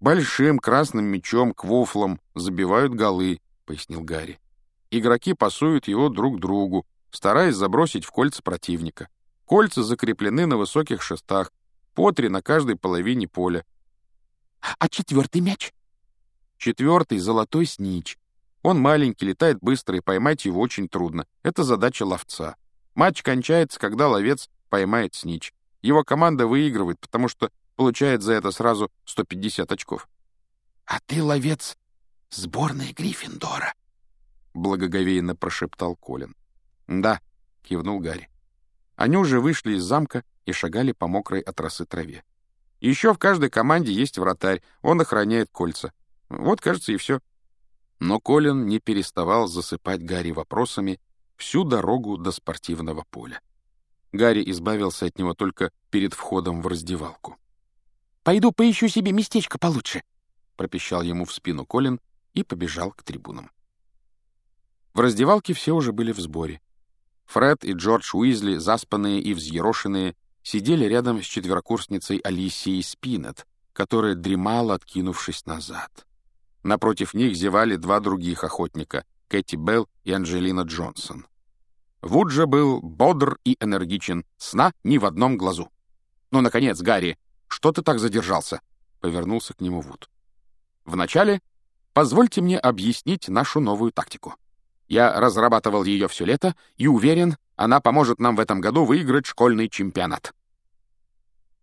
«Большим красным мячом, квофлом забивают голы», — пояснил Гарри. «Игроки пасуют его друг другу, стараясь забросить в кольца противника. Кольца закреплены на высоких шестах, по три на каждой половине поля. А четвертый мяч? Четвертый — золотой снич. Он маленький, летает быстро, и поймать его очень трудно. Это задача ловца. Матч кончается, когда ловец поймает снич. Его команда выигрывает, потому что получает за это сразу 150 очков. «А ты ловец сборной Гриффиндора», — благоговейно прошептал Колин. «Да», — кивнул Гарри. Они уже вышли из замка и шагали по мокрой от росы траве. Еще в каждой команде есть вратарь, он охраняет кольца. Вот, кажется, и все. Но Колин не переставал засыпать Гарри вопросами всю дорогу до спортивного поля. Гарри избавился от него только перед входом в раздевалку. «Пойду поищу себе местечко получше», — пропищал ему в спину Колин и побежал к трибунам. В раздевалке все уже были в сборе. Фред и Джордж Уизли, заспанные и взъерошенные, сидели рядом с четверокурсницей Алисией Спинет, которая дремала, откинувшись назад. Напротив них зевали два других охотника — Кэти Белл и Анджелина Джонсон. Вуд же был бодр и энергичен, сна ни в одном глазу. «Ну, наконец, Гарри, что ты так задержался?» — повернулся к нему Вуд. «Вначале позвольте мне объяснить нашу новую тактику. Я разрабатывал ее все лето и уверен, она поможет нам в этом году выиграть школьный чемпионат».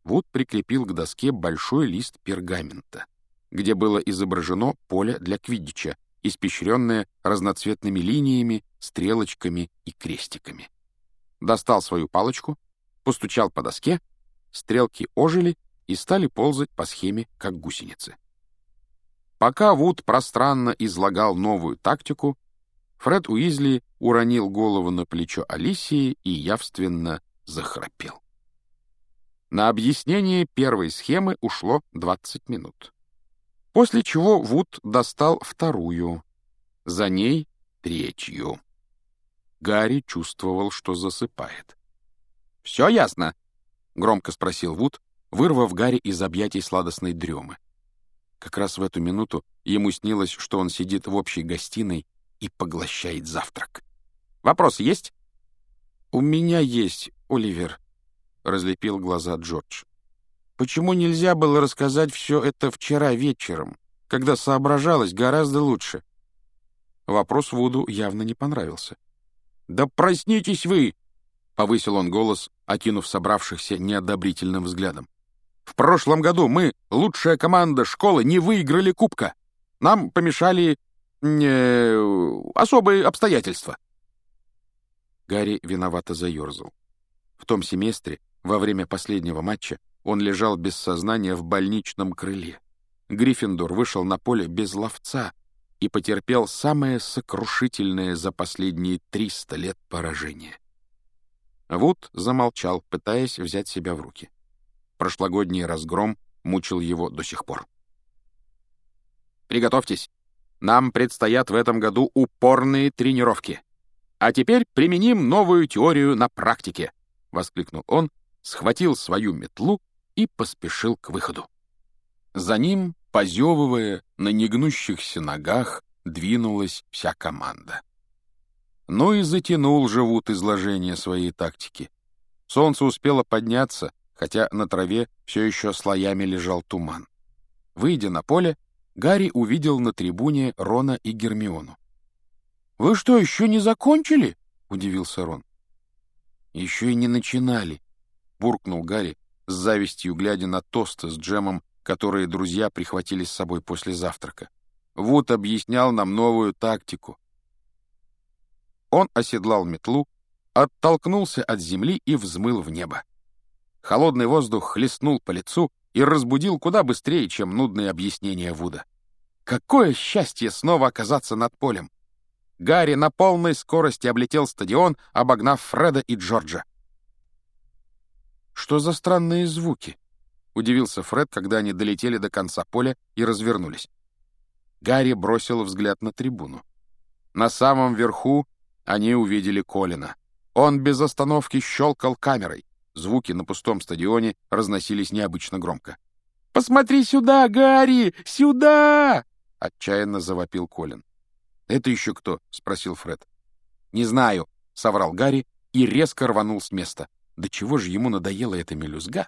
Вуд прикрепил к доске большой лист пергамента, где было изображено поле для квиддича, испещренное разноцветными линиями, стрелочками и крестиками. Достал свою палочку, постучал по доске, стрелки ожили и стали ползать по схеме, как гусеницы. Пока Вуд пространно излагал новую тактику, Фред Уизли уронил голову на плечо Алисии и явственно захрапел. На объяснение первой схемы ушло 20 минут. После чего Вуд достал вторую, за ней третью. Гарри чувствовал, что засыпает. «Все ясно?» — громко спросил Вуд, вырвав Гарри из объятий сладостной дремы. Как раз в эту минуту ему снилось, что он сидит в общей гостиной и поглощает завтрак. «Вопрос есть?» «У меня есть, Оливер», — разлепил глаза Джордж. «Почему нельзя было рассказать все это вчера вечером, когда соображалось гораздо лучше?» Вопрос Вуду явно не понравился. «Да проснитесь вы!» — повысил он голос, окинув собравшихся неодобрительным взглядом. «В прошлом году мы, лучшая команда школы, не выиграли кубка. Нам помешали э, особые обстоятельства». Гарри виновато заерзал. В том семестре, во время последнего матча, он лежал без сознания в больничном крыле. Гриффиндор вышел на поле без ловца и потерпел самое сокрушительное за последние триста лет поражение. Вуд замолчал, пытаясь взять себя в руки. Прошлогодний разгром мучил его до сих пор. «Приготовьтесь. Нам предстоят в этом году упорные тренировки. А теперь применим новую теорию на практике», — воскликнул он, схватил свою метлу и поспешил к выходу. За ним, позевывая, на негнущихся ногах, двинулась вся команда. Ну и затянул живут изложение своей тактики. Солнце успело подняться, хотя на траве все еще слоями лежал туман. Выйдя на поле, Гарри увидел на трибуне Рона и Гермиону. «Вы что, еще не закончили?» — удивился Рон. «Еще и не начинали», — буркнул Гарри, с завистью глядя на тосты с джемом, которые друзья прихватили с собой после завтрака. Вуд объяснял нам новую тактику. Он оседлал метлу, оттолкнулся от земли и взмыл в небо. Холодный воздух хлестнул по лицу и разбудил куда быстрее, чем нудные объяснения Вуда. Какое счастье снова оказаться над полем! Гарри на полной скорости облетел стадион, обогнав Фреда и Джорджа. «Что за странные звуки?» — удивился Фред, когда они долетели до конца поля и развернулись. Гарри бросил взгляд на трибуну. На самом верху они увидели Колина. Он без остановки щелкал камерой. Звуки на пустом стадионе разносились необычно громко. Посмотри сюда, Гарри! Сюда!» — отчаянно завопил Колин. «Это еще кто?» — спросил Фред. «Не знаю», — соврал Гарри и резко рванул с места. До чего же ему надоела эта мелюзга,